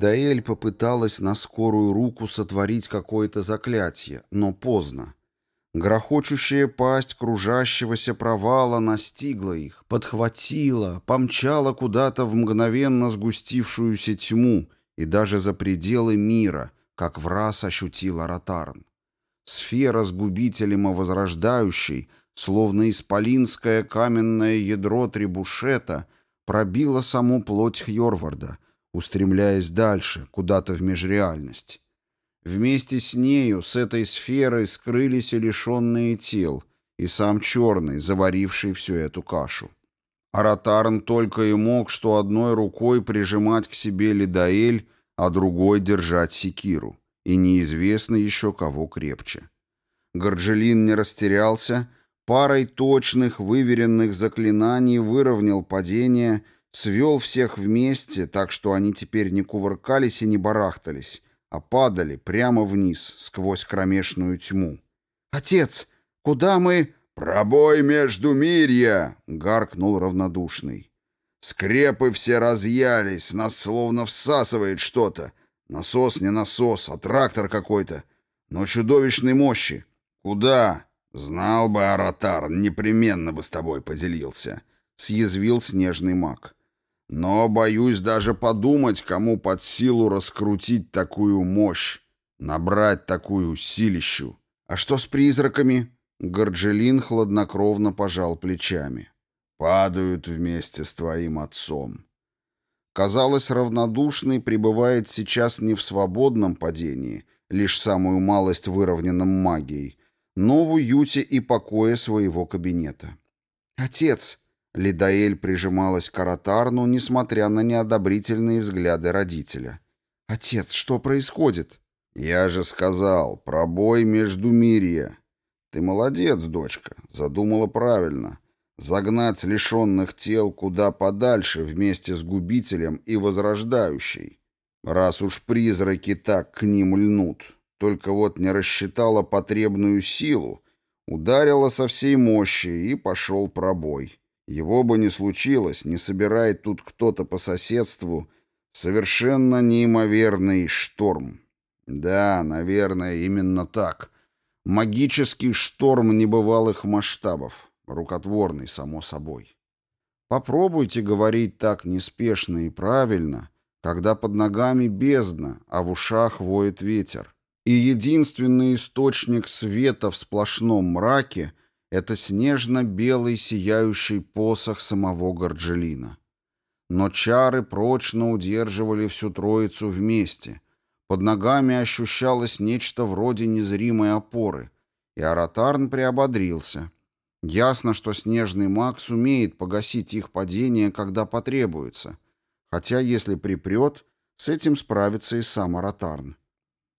Мидаэль попыталась на скорую руку сотворить какое-то заклятие, но поздно. Грохочущая пасть кружащегося провала настигла их, подхватила, помчала куда-то в мгновенно сгустившуюся тьму и даже за пределы мира, как в раз ощутила Ротарн. Сфера с губителем и возрождающей, словно исполинское каменное ядро трибушета, пробила саму плоть Хьорварда — устремляясь дальше, куда-то в межреальность. Вместе с нею, с этой сферой, скрылись и лишенные тел, и сам черный, заваривший всю эту кашу. Аратарн только и мог, что одной рукой прижимать к себе Лидаэль, а другой держать секиру, и неизвестно еще кого крепче. Горджелин не растерялся, парой точных, выверенных заклинаний выровнял падение — свел всех вместе, так что они теперь не кувыркались и не барахтались, а падали прямо вниз, сквозь кромешную тьму. «Отец, куда мы...» «Пробой между мирья!» — гаркнул равнодушный. «Скрепы все разъялись, нас словно всасывает что-то. Насос не насос, а трактор какой-то, но чудовищной мощи. Куда?» «Знал бы, Аратар, непременно бы с тобой поделился», — съязвил снежный маг. Но боюсь даже подумать, кому под силу раскрутить такую мощь, набрать такую силищу. А что с призраками? Горджелин хладнокровно пожал плечами. Падают вместе с твоим отцом. Казалось, равнодушный пребывает сейчас не в свободном падении, лишь самую малость выровненном магией, но в уюте и покое своего кабинета. «Отец!» Лидаэль прижималась к Каратарну, несмотря на неодобрительные взгляды родителя. «Отец, что происходит?» «Я же сказал, пробой между мирья. Ты молодец, дочка, задумала правильно. Загнать лишенных тел куда подальше вместе с губителем и возрождающей. Раз уж призраки так к ним льнут, только вот не рассчитала потребную силу, ударила со всей мощи и пошел пробой». Его бы не случилось, не собирает тут кто-то по соседству совершенно неимоверный шторм. Да, наверное, именно так. Магический шторм небывалых масштабов, рукотворный, само собой. Попробуйте говорить так неспешно и правильно, когда под ногами бездна, а в ушах воет ветер. И единственный источник света в сплошном мраке это снежно-белый сияющий посох самого Горджелина. Но чары прочно удерживали всю троицу вместе. Под ногами ощущалось нечто вроде незримой опоры, и Аратарн приободрился. Ясно, что снежный маг сумеет погасить их падение, когда потребуется. Хотя, если припрет, с этим справится и сам Аратарн.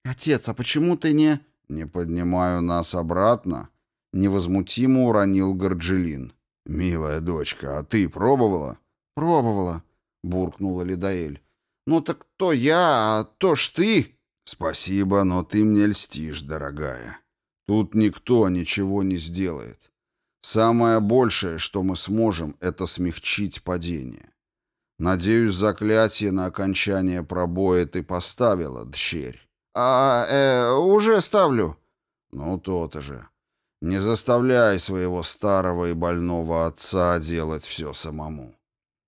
«Отец, а почему ты не...» «Не поднимаю нас обратно», Невозмутимо уронил Горджелин. «Милая дочка, а ты пробовала?» «Пробовала», — буркнула Лидаэль. «Ну так то я, а то ж ты!» «Спасибо, но ты мне льстишь, дорогая. Тут никто ничего не сделает. Самое большее, что мы сможем, это смягчить падение. Надеюсь, заклятие на окончание пробоя ты поставила, дщерь». «А, э, уже ставлю». «Ну, то-то же. Не заставляй своего старого и больного отца делать все самому.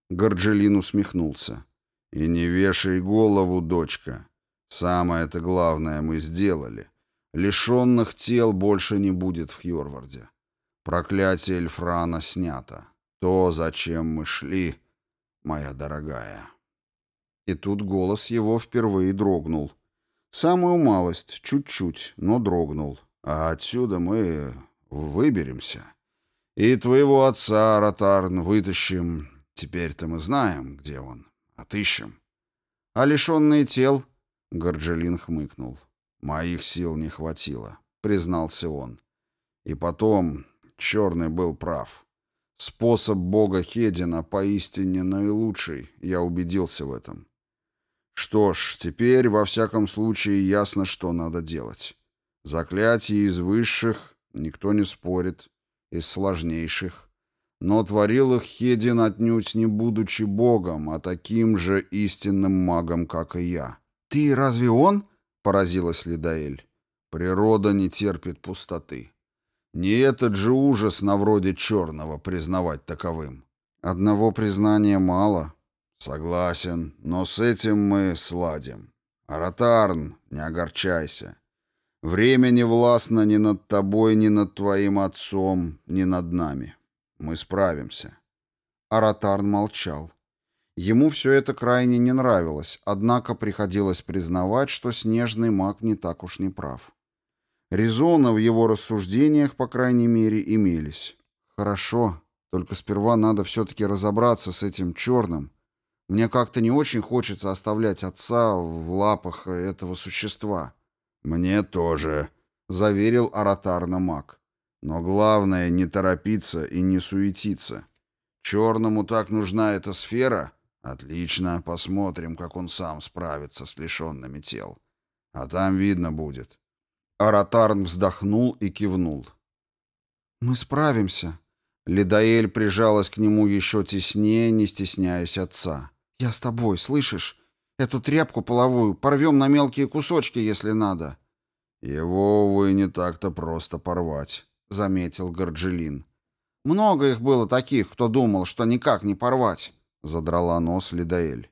Горджелин усмехнулся. И не вешай голову, дочка. Самое-то главное мы сделали. Лишенных тел больше не будет в Хьорварде. Проклятие Эльфрана снято. То, зачем мы шли, моя дорогая. И тут голос его впервые дрогнул. Самую малость, чуть-чуть, но дрогнул. А отсюда мы выберемся. И твоего отца, Ротарн, вытащим. Теперь-то мы знаем, где он. Отыщем. А лишенные тел... Горджелин хмыкнул. «Моих сил не хватило», — признался он. И потом Черный был прав. Способ бога Хедина поистине наилучший, я убедился в этом. Что ж, теперь во всяком случае ясно, что надо делать. Заклятие из высших, никто не спорит, из сложнейших. Но творил их Хедин отнюдь не будучи богом, а таким же истинным магом, как и я. «Ты разве он?» — поразилась Лидаэль. «Природа не терпит пустоты. Не этот же ужас на вроде черного признавать таковым». «Одного признания мало». «Согласен, но с этим мы сладим. Аратарн, не огорчайся». Время не властно ни над тобой, ни над твоим отцом, ни над нами. Мы справимся». Аратарн молчал. Ему все это крайне не нравилось, однако приходилось признавать, что снежный маг не так уж не прав. Резоны в его рассуждениях, по крайней мере, имелись. «Хорошо, только сперва надо все-таки разобраться с этим черным. Мне как-то не очень хочется оставлять отца в лапах этого существа». «Мне тоже», — заверил оратарно маг. «Но главное — не торопиться и не суетиться. Черному так нужна эта сфера? Отлично, посмотрим, как он сам справится с лишенными тел. А там видно будет». Аратарн вздохнул и кивнул. «Мы справимся». Лидаэль прижалась к нему еще теснее, не стесняясь отца. «Я с тобой, слышишь? Эту тряпку половую порвем на мелкие кусочки, если надо». «Его, увы, не так-то просто порвать», — заметил Горджелин. «Много их было таких, кто думал, что никак не порвать», — задрала нос Лидаэль.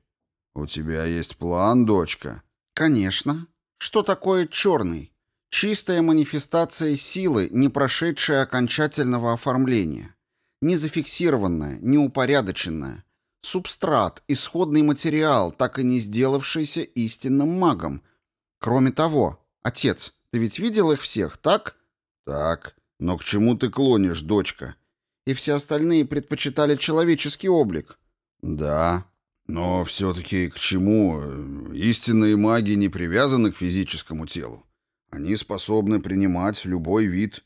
«У тебя есть план, дочка?» «Конечно. Что такое черный? Чистая манифестация силы, не прошедшая окончательного оформления. Не зафиксированная, не упорядоченная, Субстрат, исходный материал, так и не сделавшийся истинным магом. Кроме того, отец, ты ведь видел их всех, так? Так. Но к чему ты клонишь, дочка? И все остальные предпочитали человеческий облик. Да. Но все-таки к чему? Истинные маги не привязаны к физическому телу. Они способны принимать любой вид.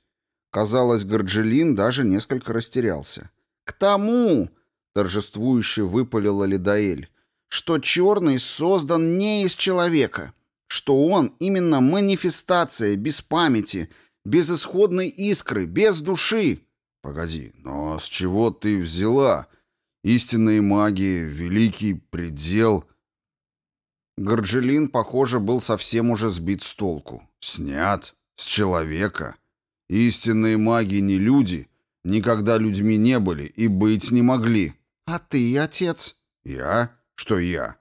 Казалось, Горджелин даже несколько растерялся. «К тому!» торжествующе выпалила Лидаэль, что черный создан не из человека, что он именно манифестация без памяти, без исходной искры, без души. Погоди, но с чего ты взяла? Истинные маги, великий предел. Горджелин, похоже, был совсем уже сбит с толку. Снят с человека. Истинные маги не люди, никогда людьми не были и быть не могли. «А ты, отец?» «Я? Что я?»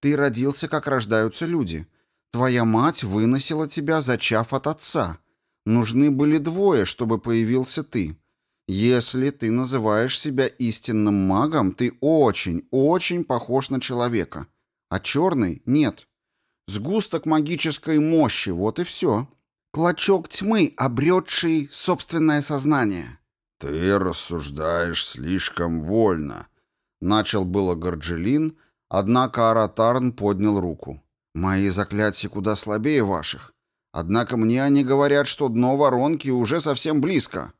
«Ты родился, как рождаются люди. Твоя мать выносила тебя, зачав от отца. Нужны были двое, чтобы появился ты. Если ты называешь себя истинным магом, ты очень, очень похож на человека. А черный — нет. Сгусток магической мощи, вот и все. Клочок тьмы, обретший собственное сознание». «Ты рассуждаешь слишком вольно», — начал было Горджелин, однако Аратарн поднял руку. «Мои заклятия куда слабее ваших. Однако мне они говорят, что дно воронки уже совсем близко».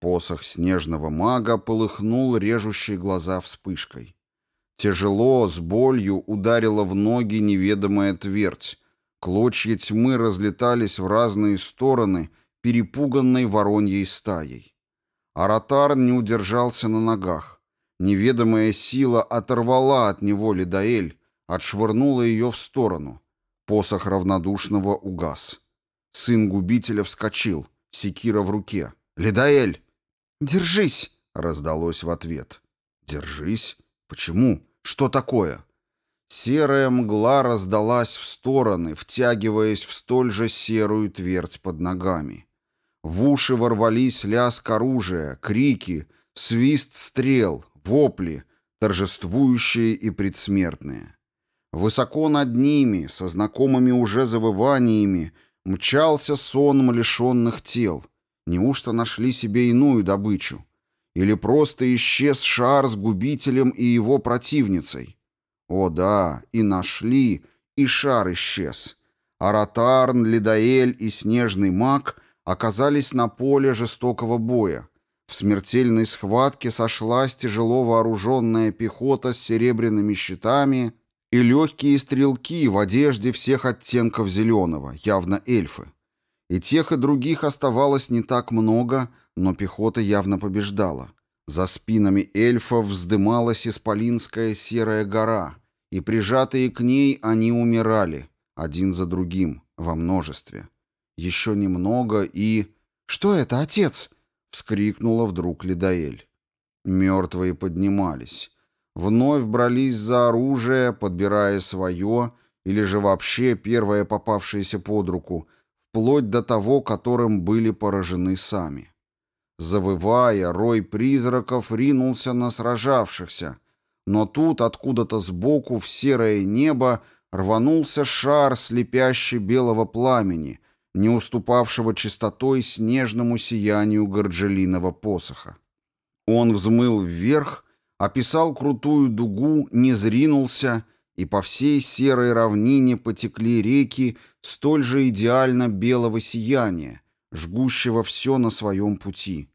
Посох снежного мага полыхнул режущие глаза вспышкой. Тяжело, с болью ударила в ноги неведомая твердь. Клочья тьмы разлетались в разные стороны перепуганной вороньей стаей. Аратарн не удержался на ногах. Неведомая сила оторвала от него Лидаэль, отшвырнула ее в сторону. Посох равнодушного угас. Сын губителя вскочил, секира в руке. «Лидаэль!» «Держись!» — раздалось в ответ. «Держись? Почему? Что такое?» Серая мгла раздалась в стороны, втягиваясь в столь же серую твердь под ногами. В уши ворвались лязг оружия, крики, свист стрел, вопли, торжествующие и предсмертные. Высоко над ними, со знакомыми уже завываниями, мчался сон лишенных тел. Неужто нашли себе иную добычу? Или просто исчез шар с губителем и его противницей? О да, и нашли, и шар исчез. Аратарн, Лидаэль и Снежный маг оказались на поле жестокого боя. В смертельной схватке сошлась тяжело вооруженная пехота с серебряными щитами и легкие стрелки в одежде всех оттенков зеленого, явно эльфы. И тех, и других оставалось не так много, но пехота явно побеждала. За спинами эльфов вздымалась исполинская серая гора, и прижатые к ней они умирали, один за другим, во множестве. Еще немного и... «Что это, отец?» — вскрикнула вдруг Лидаэль. Мертвые поднимались. Вновь брались за оружие, подбирая свое, или же вообще первое попавшееся под руку, вплоть до того, которым были поражены сами. Завывая, рой призраков ринулся на сражавшихся, но тут откуда-то сбоку в серое небо рванулся шар слепящий белого пламени, не уступавшего чистотой снежному сиянию горджелиного посоха. Он взмыл вверх, описал крутую дугу, не зринулся, и по всей серой равнине потекли реки столь же идеально белого сияния, жгущего все на своем пути.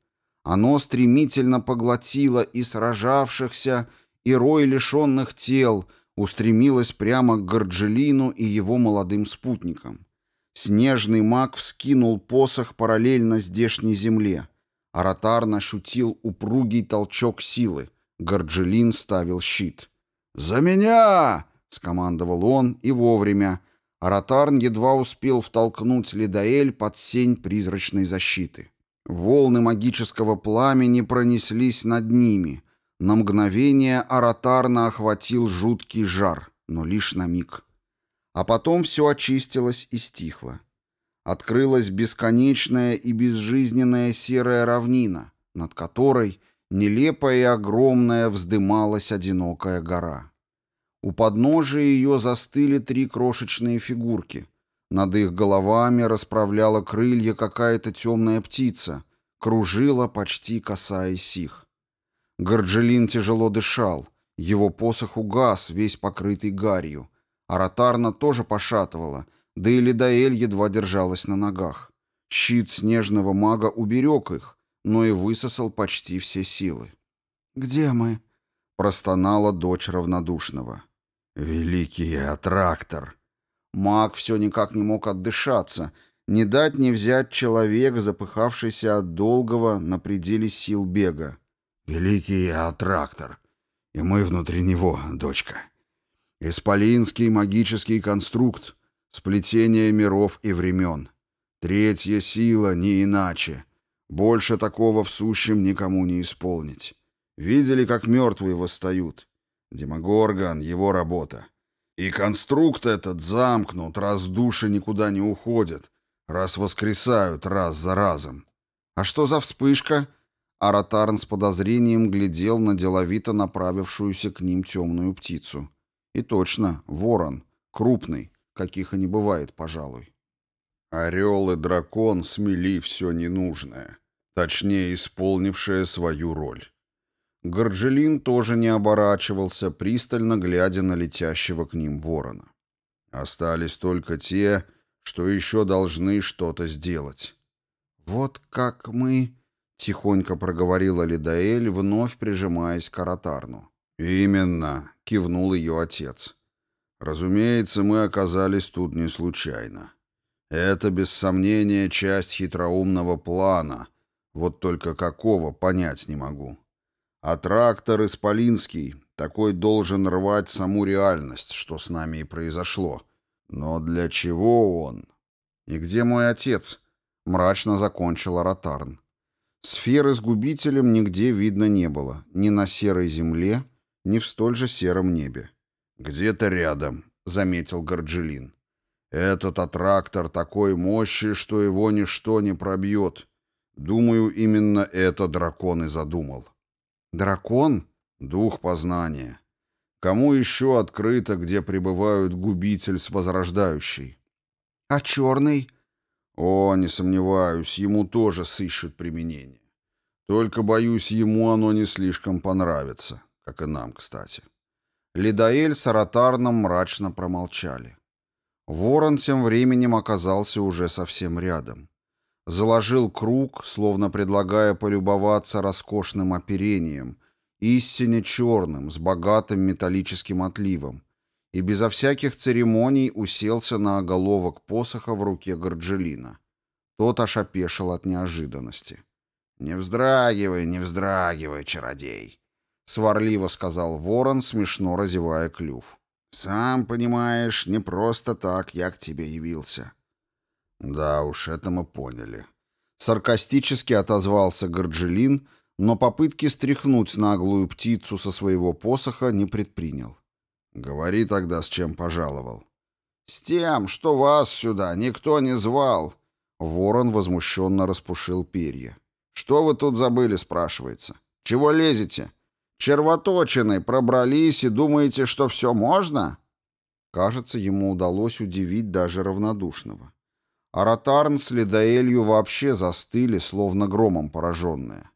Оно стремительно поглотило и сражавшихся, и рой лишенных тел, устремилось прямо к Горджелину и его молодым спутникам. Снежный маг вскинул посох параллельно здешней земле. Аратар нашутил упругий толчок силы. Горджелин ставил щит. «За меня!» — скомандовал он, и вовремя. Аратарн едва успел втолкнуть Лидаэль под сень призрачной защиты. Волны магического пламени пронеслись над ними. На мгновение Аратарна охватил жуткий жар, но лишь на миг. А потом все очистилось и стихло. Открылась бесконечная и безжизненная серая равнина, над которой нелепая и огромная вздымалась одинокая гора. У подножия ее застыли три крошечные фигурки. Над их головами расправляла крылья какая-то темная птица, кружила, почти касаясь их. Горджелин тяжело дышал, его посох угас, весь покрытый гарью — Аратарна тоже пошатывала, да и Лидаэль едва держалась на ногах. Щит снежного мага уберег их, но и высосал почти все силы. «Где мы?» — простонала дочь равнодушного. «Великий Атрактор!» Маг все никак не мог отдышаться, не дать не взять человек, запыхавшийся от долгого на пределе сил бега. «Великий Атрактор! И мы внутри него, дочка!» Исполинский магический конструкт, сплетение миров и времен. Третья сила не иначе. Больше такого в сущем никому не исполнить. Видели, как мертвые восстают. Демогорган — его работа. И конструкт этот замкнут, раз души никуда не уходят, раз воскресают раз за разом. «А что за вспышка?» Аратарн с подозрением глядел на деловито направившуюся к ним темную птицу. И точно, ворон, крупный, каких и не бывает, пожалуй. Орел и дракон смели все ненужное, точнее, исполнившее свою роль. Горджелин тоже не оборачивался, пристально глядя на летящего к ним ворона. Остались только те, что еще должны что-то сделать. «Вот как мы...» — тихонько проговорила Лидаэль, вновь прижимаясь к Аратарну. «Именно кивнул ее отец. Разумеется, мы оказались тут не случайно. Это, без сомнения, часть хитроумного плана. Вот только какого, понять не могу. А трактор Исполинский, такой должен рвать саму реальность, что с нами и произошло. Но для чего он? И где мой отец? Мрачно закончил Ротарн. Сферы с губителем нигде видно не было. Ни на серой земле, не в столь же сером небе. «Где-то рядом», — заметил Горджелин. «Этот аттрактор такой мощи, что его ничто не пробьет. Думаю, именно это дракон и задумал». «Дракон?» «Дух познания. Кому еще открыто, где пребывают губитель с возрождающей?» «А черный?» «О, не сомневаюсь, ему тоже сыщут применение. Только, боюсь, ему оно не слишком понравится» как и нам, кстати. Лидаэль с Аратарном мрачно промолчали. Ворон тем временем оказался уже совсем рядом. Заложил круг, словно предлагая полюбоваться роскошным оперением, истинно черным, с богатым металлическим отливом, и безо всяких церемоний уселся на оголовок посоха в руке Горджелина. Тот аж опешил от неожиданности. «Не вздрагивай, не вздрагивай, чародей!» сварливо сказал ворон, смешно разевая клюв. «Сам понимаешь, не просто так я к тебе явился». «Да уж, это мы поняли». Саркастически отозвался Горджелин, но попытки стряхнуть наглую птицу со своего посоха не предпринял. «Говори тогда, с чем пожаловал». «С тем, что вас сюда никто не звал!» Ворон возмущенно распушил перья. «Что вы тут забыли?» — спрашивается. «Чего лезете? Червоточины пробрались и думаете, что все можно?» Кажется, ему удалось удивить даже равнодушного. Аратарн с Ледоэлью вообще застыли, словно громом пораженные.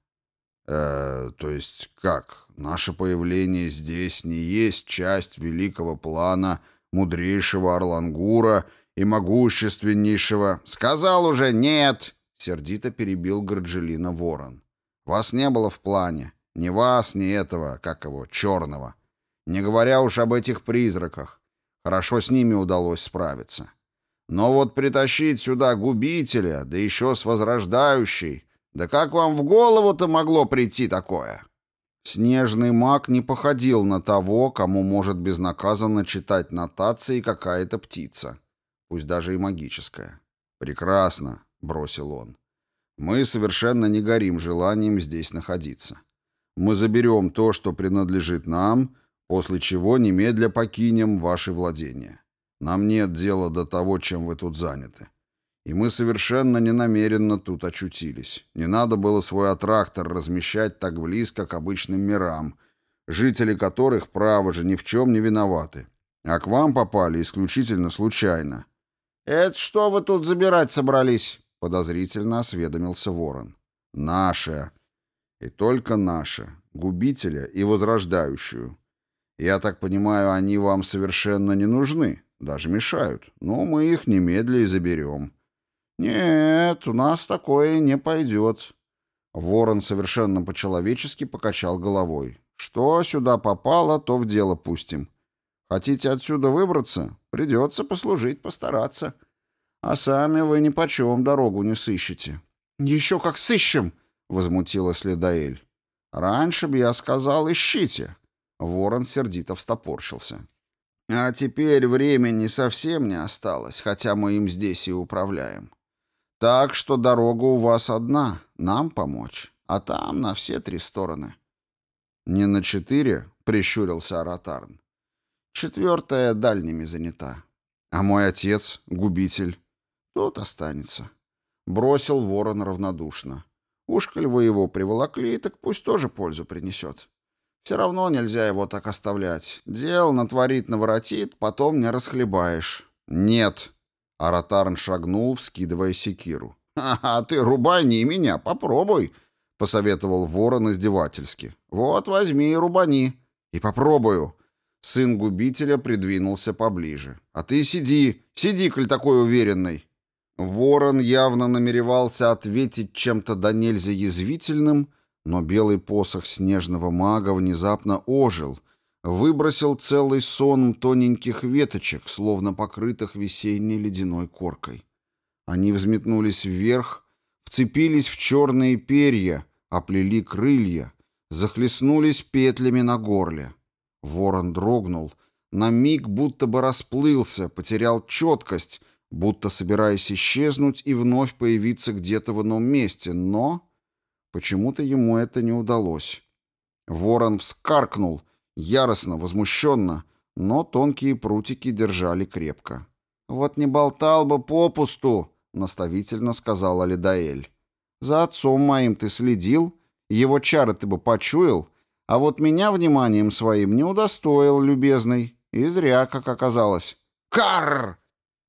«Э, то есть как? Наше появление здесь не есть часть великого плана мудрейшего Орлангура и могущественнейшего...» «Сказал уже нет!» — сердито перебил Горджелина Ворон. «Вас не было в плане. Ни вас, ни этого, как его, черного. Не говоря уж об этих призраках. Хорошо с ними удалось справиться. Но вот притащить сюда губителя, да еще с возрождающей... Да как вам в голову-то могло прийти такое?» Снежный маг не походил на того, кому может безнаказанно читать нотации какая-то птица, пусть даже и магическая. «Прекрасно», — бросил он. «Мы совершенно не горим желанием здесь находиться. Мы заберем то, что принадлежит нам, после чего немедля покинем ваши владения. Нам нет дела до того, чем вы тут заняты. И мы совершенно ненамеренно тут очутились. Не надо было свой аттрактор размещать так близко к обычным мирам, жители которых, право же, ни в чем не виноваты. А к вам попали исключительно случайно. «Это что вы тут забирать собрались?» — подозрительно осведомился ворон. «Наше!» И только наше, губителя и возрождающую. Я так понимаю, они вам совершенно не нужны, даже мешают, но мы их немедленно заберем. Нет, у нас такое не пойдет. Ворон совершенно по-человечески покачал головой. Что сюда попало, то в дело пустим. Хотите отсюда выбраться? Придется послужить, постараться. А сами вы ни по почем дорогу не сыщете. Еще как сыщем! возмутилась Следаэль. «Раньше бы я сказал, ищите!» Ворон сердито встопорщился. «А теперь времени совсем не осталось, хотя мы им здесь и управляем. Так что дорога у вас одна, нам помочь, а там на все три стороны». «Не на четыре?» — прищурился Аратарн. «Четвертая дальними занята. А мой отец — губитель. Тот останется». Бросил ворон равнодушно. Уж коль вы его приволокли, так пусть тоже пользу принесет. Все равно нельзя его так оставлять. Дел натворит, наворотит, потом не расхлебаешь. Нет. Аратарн шагнул, вскидывая секиру. А ты рубани меня, попробуй!» — посоветовал ворон издевательски. «Вот, возьми и рубани. И попробую!» Сын губителя придвинулся поближе. «А ты сиди, сиди, коль такой уверенный!» Ворон явно намеревался ответить чем-то до нельзя язвительным, но белый посох снежного мага внезапно ожил, выбросил целый сон тоненьких веточек, словно покрытых весенней ледяной коркой. Они взметнулись вверх, вцепились в черные перья, оплели крылья, захлестнулись петлями на горле. Ворон дрогнул, на миг будто бы расплылся, потерял четкость — будто собираясь исчезнуть и вновь появиться где-то в одном месте, но почему-то ему это не удалось. Ворон вскаркнул, яростно, возмущенно, но тонкие прутики держали крепко. «Вот не болтал бы попусту!» — наставительно сказала Лидаэль. «За отцом моим ты следил, его чары ты бы почуял, а вот меня вниманием своим не удостоил, любезный, и зря, как оказалось». «Карр!»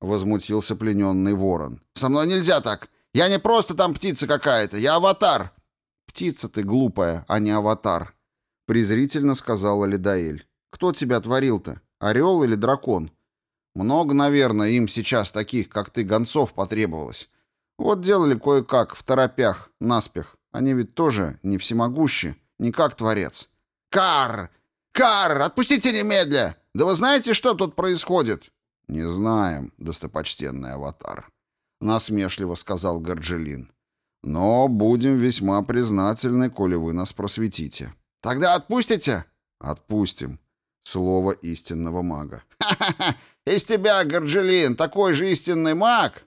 возмутился плененный ворон. «Со мной нельзя так! Я не просто там птица какая-то, я аватар!» «Птица ты глупая, а не аватар!» — презрительно сказала Лидаэль. «Кто тебя творил-то, орел или дракон? Много, наверное, им сейчас таких, как ты, гонцов потребовалось. Вот делали кое-как, в торопях, наспех. Они ведь тоже не всемогущи, не как творец». «Кар! Кар! Отпустите немедля! Да вы знаете, что тут происходит?» «Не знаем, достопочтенный аватар», — насмешливо сказал Горджелин. «Но будем весьма признательны, коли вы нас просветите». «Тогда отпустите?» «Отпустим». Слово истинного мага. «Ха-ха-ха! Из тебя, Горджелин, такой же истинный маг!»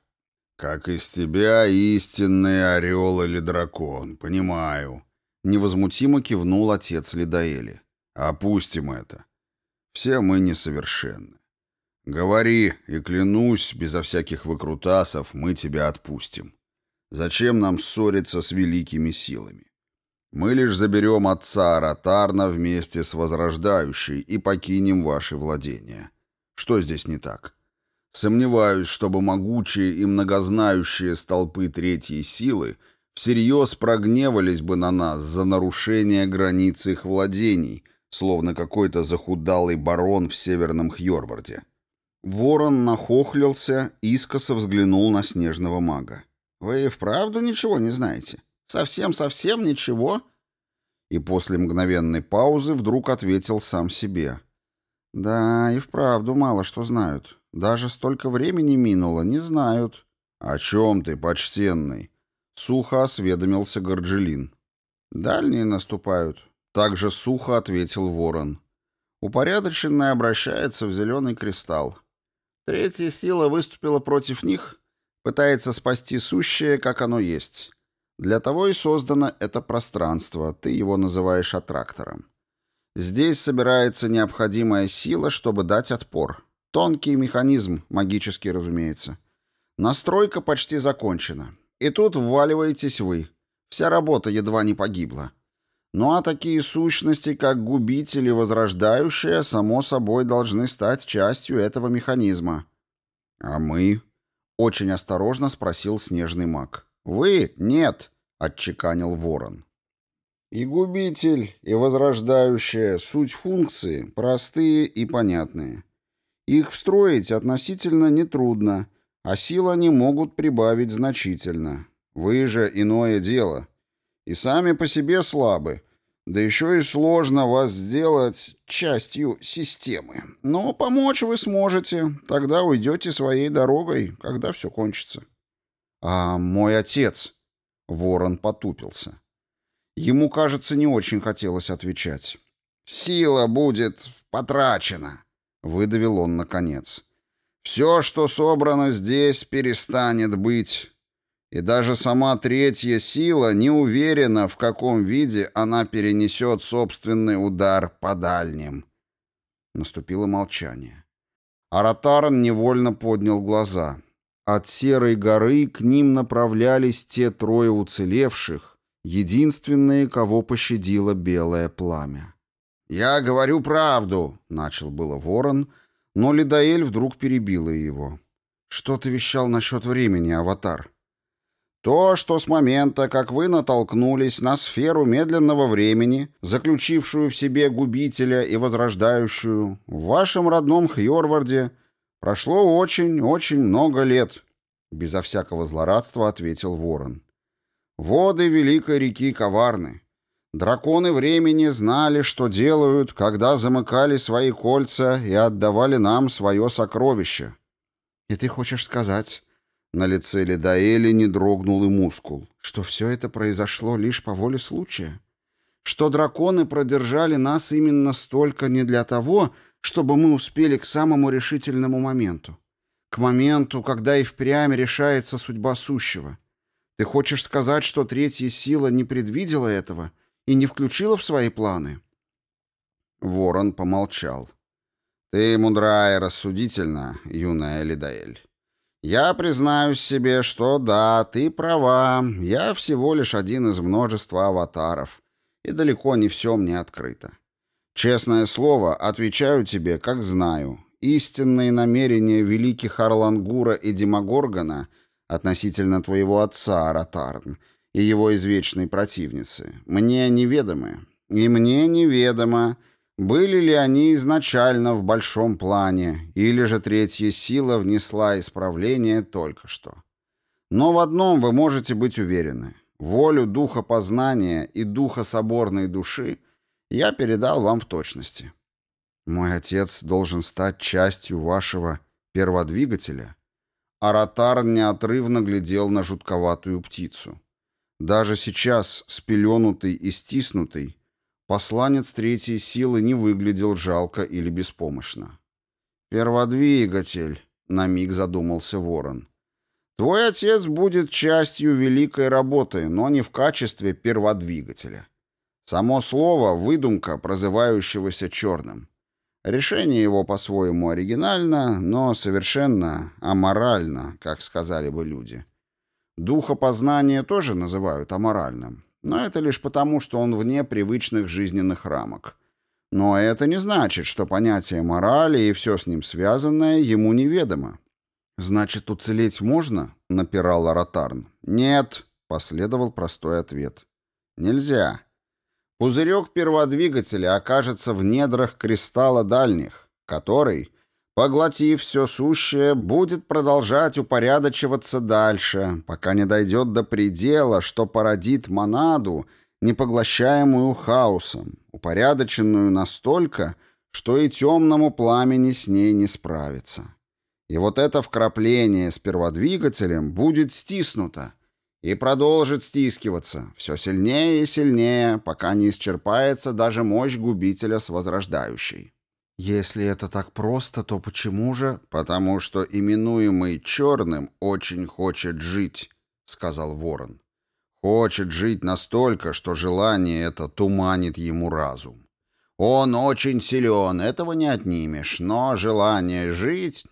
«Как из тебя истинный орел или дракон, понимаю», — невозмутимо кивнул отец Лидаэли. «Опустим это. Все мы несовершенны. «Говори, и клянусь, безо всяких выкрутасов мы тебя отпустим. Зачем нам ссориться с великими силами? Мы лишь заберем отца Аратарна вместе с Возрождающей и покинем ваши владения. Что здесь не так?» Сомневаюсь, чтобы могучие и многознающие столпы третьей силы всерьез прогневались бы на нас за нарушение границ их владений, словно какой-то захудалый барон в Северном Хьорварде. Ворон нахохлился, искоса взглянул на снежного мага. «Вы и вправду ничего не знаете? Совсем-совсем ничего?» И после мгновенной паузы вдруг ответил сам себе. «Да, и вправду мало что знают. Даже столько времени минуло, не знают». «О чем ты, почтенный?» — сухо осведомился Горджелин. «Дальние наступают», — также сухо ответил ворон. «Упорядоченный обращается в зеленый кристалл. Третья сила выступила против них, пытается спасти сущее, как оно есть. Для того и создано это пространство, ты его называешь аттрактором. Здесь собирается необходимая сила, чтобы дать отпор. Тонкий механизм, магический, разумеется. Настройка почти закончена. И тут вваливаетесь вы. Вся работа едва не погибла. Ну а такие сущности, как губители возрождающие, само собой должны стать частью этого механизма. А мы? Очень осторожно спросил снежный маг. Вы? Нет, отчеканил ворон. И губитель, и возрождающая суть функции простые и понятные. Их встроить относительно не трудно, а сил они могут прибавить значительно. Вы же иное дело. И сами по себе слабы, да еще и сложно вас сделать частью системы. Но помочь вы сможете. Тогда уйдете своей дорогой, когда все кончится. А мой отец... Ворон потупился. Ему, кажется, не очень хотелось отвечать. «Сила будет потрачена», — выдавил он наконец. «Все, что собрано здесь, перестанет быть. И даже сама третья сила не уверена, в каком виде она перенесет собственный удар по дальним. Наступило молчание. Аратаран невольно поднял глаза. От Серой горы к ним направлялись те трое уцелевших, единственные, кого пощадило белое пламя. «Я говорю правду», — начал было ворон, но Ледоэль вдруг перебила его. «Что ты вещал насчет времени, аватар?» То, что с момента, как вы натолкнулись на сферу медленного времени, заключившую в себе губителя и возрождающую, в вашем родном Хьорварде прошло очень-очень много лет, — безо всякого злорадства ответил Ворон. Воды великой реки коварны. Драконы времени знали, что делают, когда замыкали свои кольца и отдавали нам свое сокровище. — И ты хочешь сказать, на лице Ледаэли не дрогнул и мускул. Что все это произошло лишь по воле случая? Что драконы продержали нас именно столько не для того, чтобы мы успели к самому решительному моменту? К моменту, когда и впрямь решается судьба сущего. Ты хочешь сказать, что третья сила не предвидела этого и не включила в свои планы?» Ворон помолчал. «Ты мудрая и рассудительна, юная Лидаэль. Я признаюсь себе, что да, ты права, я всего лишь один из множества аватаров, и далеко не все мне открыто. Честное слово, отвечаю тебе, как знаю, истинные намерения великих Арлангура и Демагоргона относительно твоего отца, Аратарн, и его извечной противницы, мне неведомы. И мне неведомо, были ли они изначально в большом плане, или же третья сила внесла исправление только что? Но в одном вы можете быть уверены. Волю духа познания и духа соборной души я передал вам в точности. Мой отец должен стать частью вашего перводвигателя. Аратар неотрывно глядел на жутковатую птицу. Даже сейчас, спеленутый и стиснутый, Посланец третьей силы не выглядел жалко или беспомощно. «Перводвигатель», — на миг задумался Ворон. «Твой отец будет частью великой работы, но не в качестве перводвигателя. Само слово — выдумка, прозывающегося черным. Решение его по-своему оригинально, но совершенно аморально, как сказали бы люди. Духопознание тоже называют аморальным, но это лишь потому, что он вне привычных жизненных рамок. Но это не значит, что понятие морали и все с ним связанное ему неведомо. «Значит, уцелеть можно?» — напирал Ротарн. «Нет», — последовал простой ответ. «Нельзя. Пузырек перводвигателя окажется в недрах кристалла дальних, который, поглотив все сущее, будет продолжать упорядочиваться дальше, пока не дойдет до предела, что породит монаду, непоглощаемую хаосом, упорядоченную настолько, что и темному пламени с ней не справится. И вот это вкрапление с перводвигателем будет стиснуто и продолжит стискиваться все сильнее и сильнее, пока не исчерпается даже мощь губителя с возрождающей. Если это так просто, то почему же... Потому что именуемый черным очень хочет жить, сказал ворон. Хочет жить настолько, что желание это туманит ему разум. Он очень силен, этого не отнимешь, но желание жить...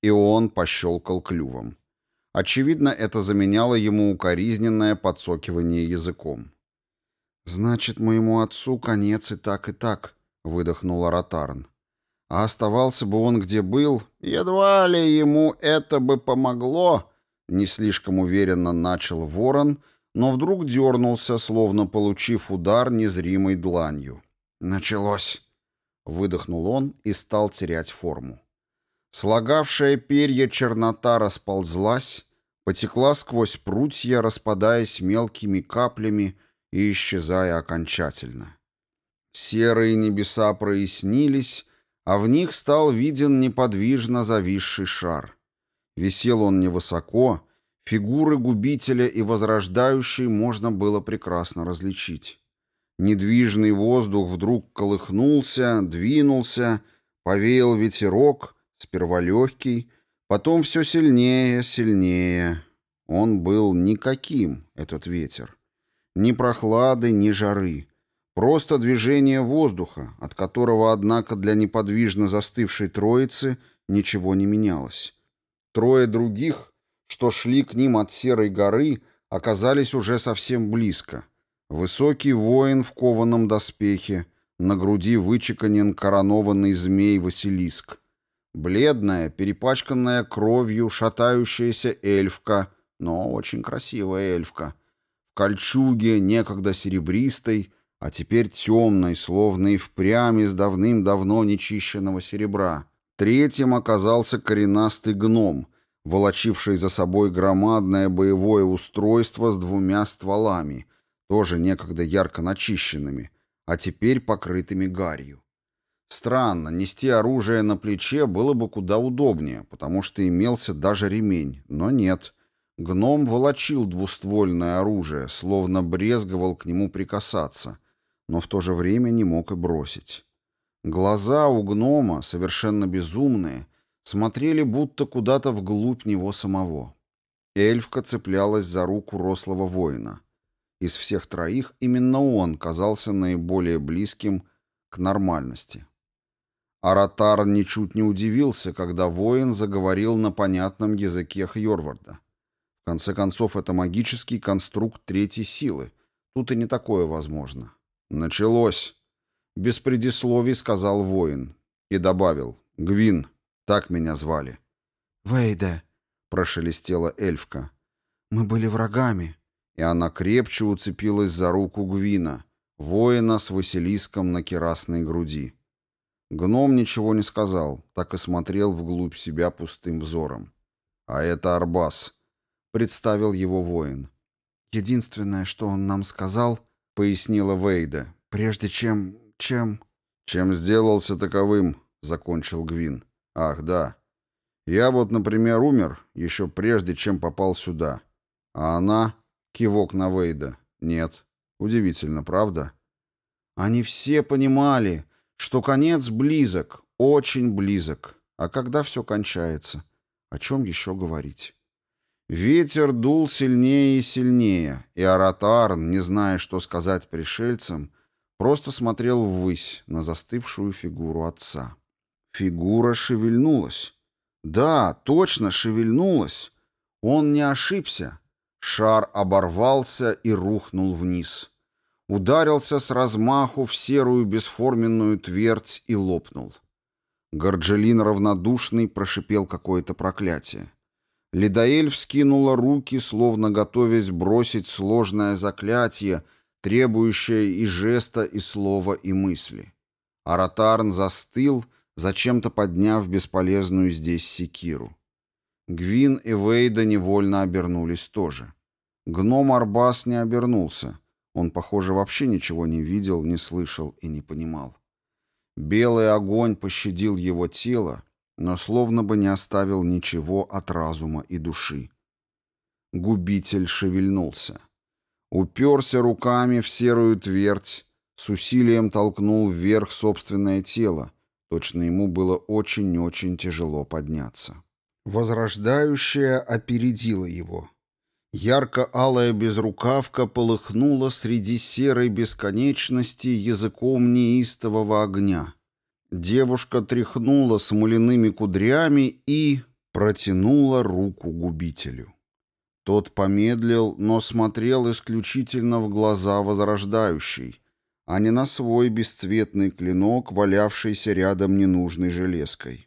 И он пощелкал клювом. Очевидно, это заменяло ему укоризненное подсокивание языком. «Значит, моему отцу конец и так, и так», — выдохнул Аратарн. «А оставался бы он где был, едва ли ему это бы помогло», — не слишком уверенно начал ворон, но вдруг дернулся, словно получив удар незримой дланью. «Началось!» — выдохнул он и стал терять форму. Слагавшая перья чернота расползлась, потекла сквозь прутья, распадаясь мелкими каплями и исчезая окончательно. Серые небеса прояснились, а в них стал виден неподвижно зависший шар. Висел он невысоко, фигуры губителя и возрождающей можно было прекрасно различить. Недвижный воздух вдруг колыхнулся, двинулся, повеял ветерок, сперва легкий, потом все сильнее, сильнее. Он был никаким, этот ветер. Ни прохлады, ни жары. Просто движение воздуха, от которого, однако, для неподвижно застывшей троицы ничего не менялось. Трое других, что шли к ним от Серой горы, оказались уже совсем близко. Высокий воин в кованом доспехе, на груди вычеканен коронованный змей Василиск. Бледная, перепачканная кровью, шатающаяся эльфка, но очень красивая эльфка. В кольчуге, некогда серебристой, а теперь темной, словно и впрямь из давным-давно нечищенного серебра. Третьим оказался коренастый гном, волочивший за собой громадное боевое устройство с двумя стволами, тоже некогда ярко начищенными, а теперь покрытыми гарью. Странно, нести оружие на плече было бы куда удобнее, потому что имелся даже ремень, но нет. Гном волочил двуствольное оружие, словно брезговал к нему прикасаться — но в то же время не мог и бросить. Глаза у гнома, совершенно безумные, смотрели будто куда-то вглубь него самого. Эльфка цеплялась за руку рослого воина. Из всех троих именно он казался наиболее близким к нормальности. Аратар ничуть не удивился, когда воин заговорил на понятном языке Хьорварда. В конце концов, это магический конструкт третьей силы. Тут и не такое возможно. «Началось», — без предисловий сказал воин и добавил. «Гвин, так меня звали». «Вейде», — прошелестела эльфка. «Мы были врагами». И она крепче уцепилась за руку Гвина, воина с Василиском на керасной груди. Гном ничего не сказал, так и смотрел вглубь себя пустым взором. «А это Арбас», — представил его воин. «Единственное, что он нам сказал, — пояснила Вейда. «Прежде чем... чем...» «Чем сделался таковым», — закончил Гвин. «Ах, да. Я вот, например, умер еще прежде, чем попал сюда. А она...» — кивок на Вейда. «Нет. Удивительно, правда?» Они все понимали, что конец близок, очень близок. А когда все кончается, о чем еще говорить? Ветер дул сильнее и сильнее, и Аратарн, не зная, что сказать пришельцам, просто смотрел ввысь на застывшую фигуру отца. Фигура шевельнулась. Да, точно шевельнулась. Он не ошибся. Шар оборвался и рухнул вниз. Ударился с размаху в серую бесформенную твердь и лопнул. Горджелин равнодушный прошипел какое-то проклятие. Ледоэль вскинула руки, словно готовясь бросить сложное заклятие, требующее и жеста, и слова, и мысли. Аратарн застыл, зачем-то подняв бесполезную здесь секиру. Гвин и Вейда невольно обернулись тоже. Гном Арбас не обернулся. Он, похоже, вообще ничего не видел, не слышал и не понимал. Белый огонь пощадил его тело, но словно бы не оставил ничего от разума и души. Губитель шевельнулся. Уперся руками в серую твердь, с усилием толкнул вверх собственное тело, точно ему было очень-очень тяжело подняться. Возрождающая опередила его. Ярко-алая безрукавка полыхнула среди серой бесконечности языком неистового огня — Девушка тряхнула смоляными кудрями и протянула руку губителю. Тот помедлил, но смотрел исключительно в глаза возрождающей, а не на свой бесцветный клинок, валявшийся рядом ненужной железкой.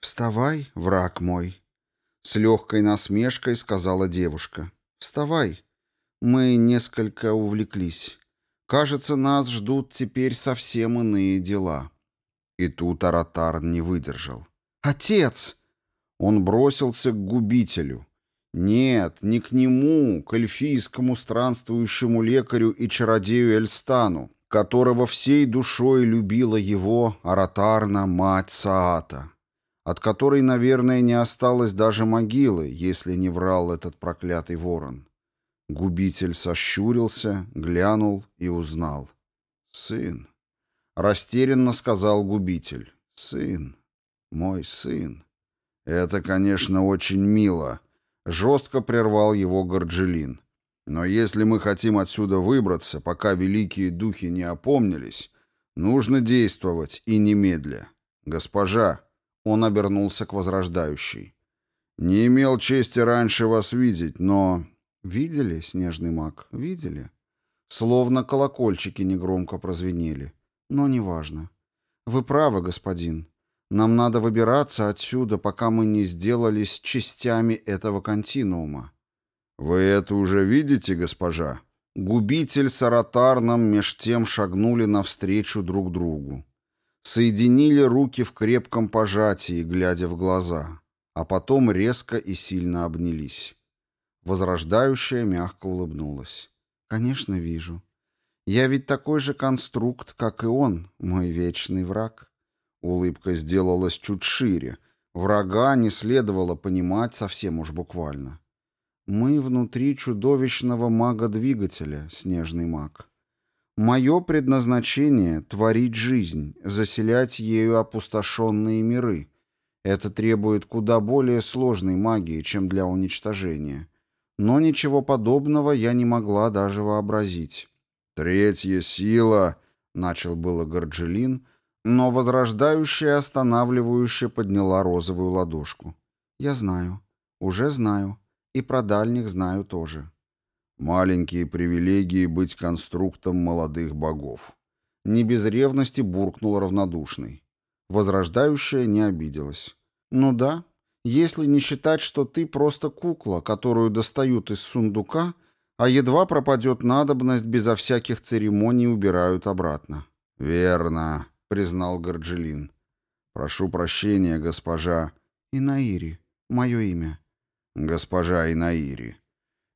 «Вставай, враг мой!» — с легкой насмешкой сказала девушка. «Вставай! Мы несколько увлеклись. Кажется, нас ждут теперь совсем иные дела». И тут Аратар не выдержал. «Отец!» Он бросился к губителю. Нет, не к нему, к эльфийскому странствующему лекарю и чародею Эльстану, которого всей душой любила его, Аратарна, мать Саата, от которой, наверное, не осталось даже могилы, если не врал этот проклятый ворон. Губитель сощурился, глянул и узнал. «Сын!» Растерянно сказал губитель. «Сын, мой сын». «Это, конечно, очень мило», — жестко прервал его Горджелин. «Но если мы хотим отсюда выбраться, пока великие духи не опомнились, нужно действовать и немедля. Госпожа», — он обернулся к возрождающей, — «не имел чести раньше вас видеть, но...» «Видели, снежный маг, видели?» Словно колокольчики негромко прозвенели. Но неважно. Вы правы, господин. Нам надо выбираться отсюда, пока мы не сделались частями этого континуума. Вы это уже видите, госпожа? Губитель с Аратарном меж тем шагнули навстречу друг другу. Соединили руки в крепком пожатии, глядя в глаза, а потом резко и сильно обнялись. Возрождающая мягко улыбнулась. «Конечно, вижу. Я ведь такой же конструкт, как и он, мой вечный враг. Улыбка сделалась чуть шире. Врага не следовало понимать совсем уж буквально. Мы внутри чудовищного мага-двигателя, снежный маг. Мое предназначение — творить жизнь, заселять ею опустошенные миры. Это требует куда более сложной магии, чем для уничтожения. Но ничего подобного я не могла даже вообразить. «Третья сила», — начал было Горджелин, но возрождающая останавливающе подняла розовую ладошку. «Я знаю. Уже знаю. И про дальних знаю тоже». «Маленькие привилегии быть конструктом молодых богов». Не без ревности буркнул равнодушный. Возрождающая не обиделась. «Ну да, если не считать, что ты просто кукла, которую достают из сундука а едва пропадет надобность, безо всяких церемоний убирают обратно». «Верно», — признал Горджелин. «Прошу прощения, госпожа...» «Инаири, мое имя». «Госпожа Инаири».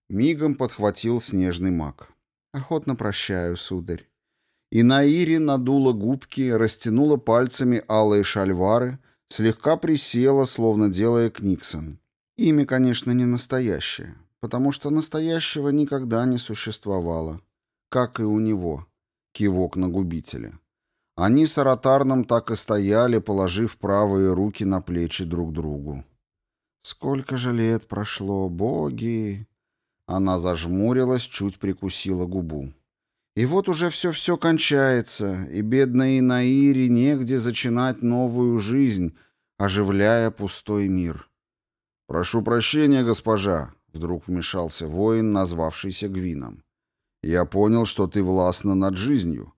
Мигом подхватил снежный маг. «Охотно прощаю, сударь». Инаири надула губки, растянула пальцами алые шальвары, слегка присела, словно делая книксон. Имя, конечно, не настоящее потому что настоящего никогда не существовало, как и у него, кивок на губителя. Они с Аратарном так и стояли, положив правые руки на плечи друг другу. «Сколько же лет прошло, боги!» Она зажмурилась, чуть прикусила губу. И вот уже все-все кончается, и бедной Наире негде зачинать новую жизнь, оживляя пустой мир. «Прошу прощения, госпожа», Вдруг вмешался воин, назвавшийся Гвином. «Я понял, что ты властна над жизнью.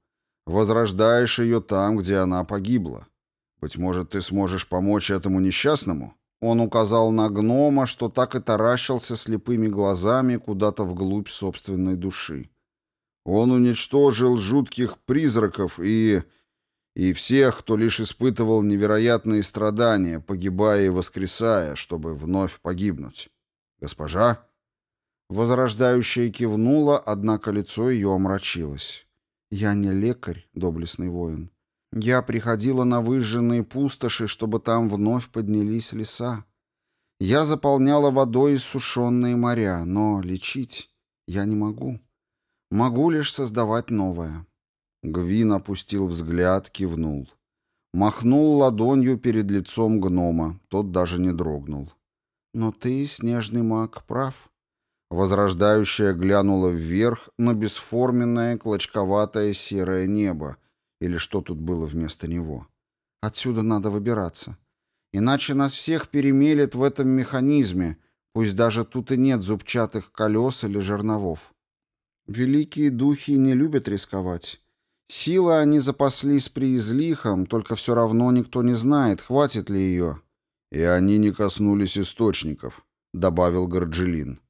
Возрождаешь ее там, где она погибла. Быть может, ты сможешь помочь этому несчастному?» Он указал на гнома, что так и таращился слепыми глазами куда-то вглубь собственной души. Он уничтожил жутких призраков и... и всех, кто лишь испытывал невероятные страдания, погибая и воскресая, чтобы вновь погибнуть. «Госпожа?» Возрождающая кивнула, однако лицо ее омрачилось. «Я не лекарь, доблестный воин. Я приходила на выжженные пустоши, чтобы там вновь поднялись леса. Я заполняла водой иссушенные моря, но лечить я не могу. Могу лишь создавать новое». Гвин опустил взгляд, кивнул. Махнул ладонью перед лицом гнома, тот даже не дрогнул. «Но ты, снежный маг, прав». Возрождающая глянула вверх на бесформенное клочковатое серое небо, или что тут было вместо него. «Отсюда надо выбираться. Иначе нас всех перемелет в этом механизме, пусть даже тут и нет зубчатых колес или жерновов. Великие духи не любят рисковать». Силы они запаслись при излихом, только все равно никто не знает, хватит ли ее. «И они не коснулись источников», — добавил Горджелин.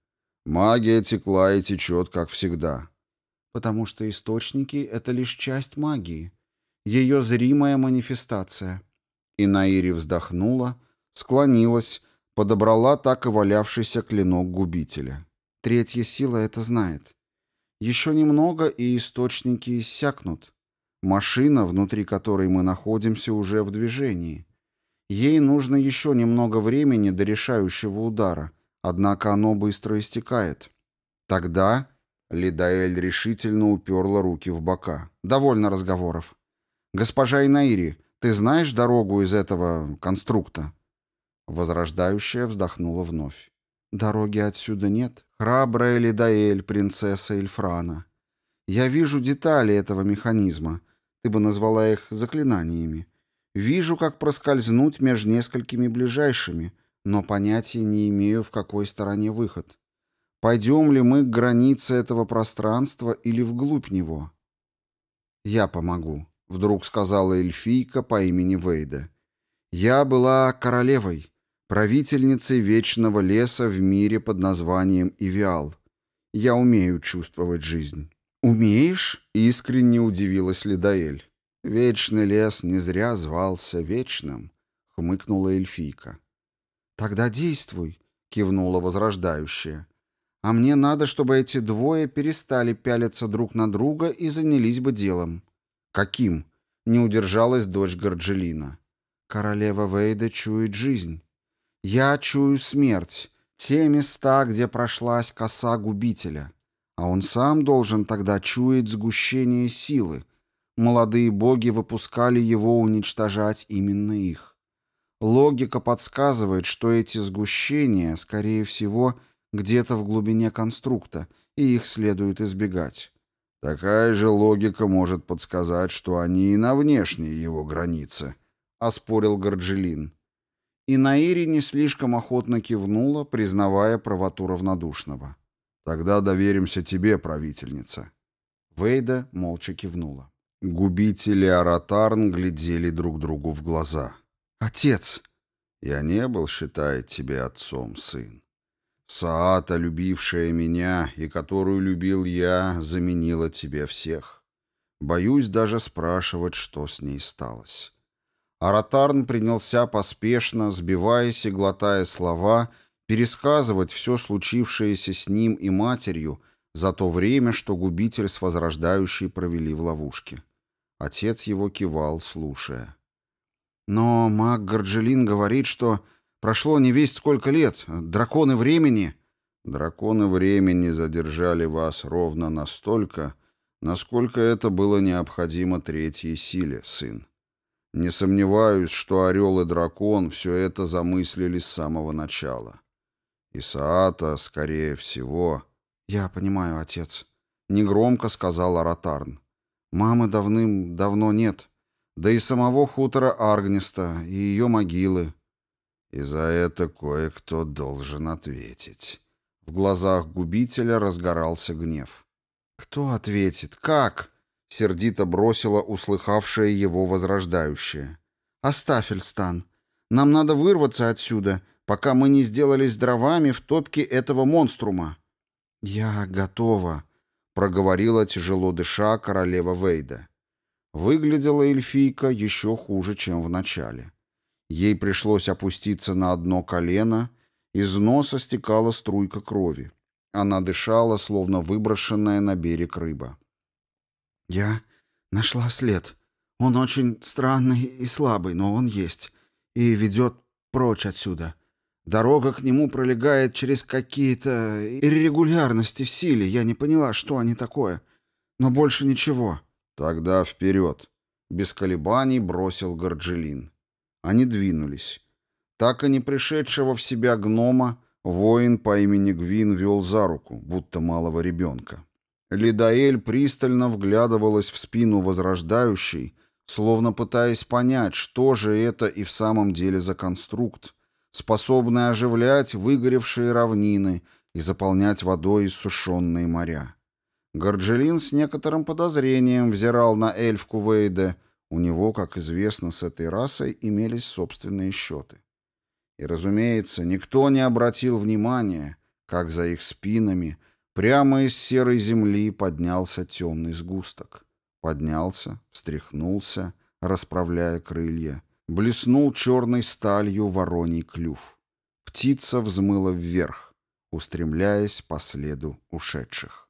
«Магия текла и течет, как всегда». «Потому что источники — это лишь часть магии, ее зримая манифестация». И Наири вздохнула, склонилась, подобрала так и валявшийся клинок губителя. Третья сила это знает. Еще немного, и источники иссякнут. Машина, внутри которой мы находимся, уже в движении. Ей нужно еще немного времени до решающего удара, однако оно быстро истекает. Тогда Лидаэль решительно уперла руки в бока. «Довольно разговоров. Госпожа Инаири, ты знаешь дорогу из этого конструкта?» Возрождающая вздохнула вновь. «Дороги отсюда нет, храбрая Лидаэль, принцесса Эльфрана. Я вижу детали этого механизма. Ты бы назвала их заклинаниями. Вижу, как проскользнуть между несколькими ближайшими, но понятия не имею, в какой стороне выход. Пойдем ли мы к границе этого пространства или вглубь него? «Я помогу», — вдруг сказала эльфийка по имени Вейда. «Я была королевой, правительницей вечного леса в мире под названием Ивиал. Я умею чувствовать жизнь». «Умеешь?» — искренне удивилась Лидаэль. «Вечный лес не зря звался Вечным», — хмыкнула эльфийка. «Тогда действуй», — кивнула возрождающая. «А мне надо, чтобы эти двое перестали пялиться друг на друга и занялись бы делом». «Каким?» — не удержалась дочь Горджелина. «Королева Вейда чует жизнь. Я чую смерть, те места, где прошлась коса губителя. А он сам должен тогда чуять сгущение силы» молодые боги выпускали его уничтожать именно их. Логика подсказывает, что эти сгущения, скорее всего, где-то в глубине конструкта, и их следует избегать. Такая же логика может подсказать, что они и на внешней его границе, оспорил Горджелин. И Наири не слишком охотно кивнула, признавая правоту равнодушного. Тогда доверимся тебе, правительница. Вейда молча кивнула. Губители Аратарн глядели друг другу в глаза. «Отец!» «Я не был, считая тебе отцом, сын. Саата, любившая меня и которую любил я, заменила тебе всех. Боюсь даже спрашивать, что с ней сталось». Аратарн принялся поспешно, сбиваясь и глотая слова, пересказывать все случившееся с ним и матерью за то время, что губитель с возрождающей провели в ловушке. Отец его кивал, слушая. «Но маг Горджелин говорит, что прошло не весь сколько лет. Драконы времени...» «Драконы времени задержали вас ровно настолько, насколько это было необходимо третьей силе, сын. Не сомневаюсь, что Орел и Дракон все это замыслили с самого начала. Исаата, скорее всего...» «Я понимаю, отец», — негромко сказал Аратарн. Мамы давным-давно нет. Да и самого хутора Аргниста, и ее могилы. И за это кое-кто должен ответить. В глазах губителя разгорался гнев. «Кто ответит? Как?» — сердито бросила услыхавшая его возрождающая. Астафельстан, Нам надо вырваться отсюда, пока мы не сделались дровами в топке этого монструма». «Я готова», проговорила тяжело дыша королева Вейда. Выглядела эльфийка еще хуже, чем в начале. Ей пришлось опуститься на одно колено, из носа стекала струйка крови. Она дышала, словно выброшенная на берег рыба. «Я нашла след. Он очень странный и слабый, но он есть. И ведет прочь отсюда. Дорога к нему пролегает через какие-то иррегулярности в силе. Я не поняла, что они такое. Но больше ничего. Тогда вперед. Без колебаний бросил Горджелин. Они двинулись. Так и не пришедшего в себя гнома воин по имени Гвин вел за руку, будто малого ребенка. Лидаэль пристально вглядывалась в спину возрождающей, словно пытаясь понять, что же это и в самом деле за конструкт, способные оживлять выгоревшие равнины и заполнять водой иссушенные моря. Горджелин с некоторым подозрением взирал на эльфку Вейде. У него, как известно, с этой расой имелись собственные счеты. И, разумеется, никто не обратил внимания, как за их спинами прямо из серой земли поднялся темный сгусток. Поднялся, встряхнулся, расправляя крылья — Блеснул черной сталью вороний клюв. Птица взмыла вверх, устремляясь по следу ушедших.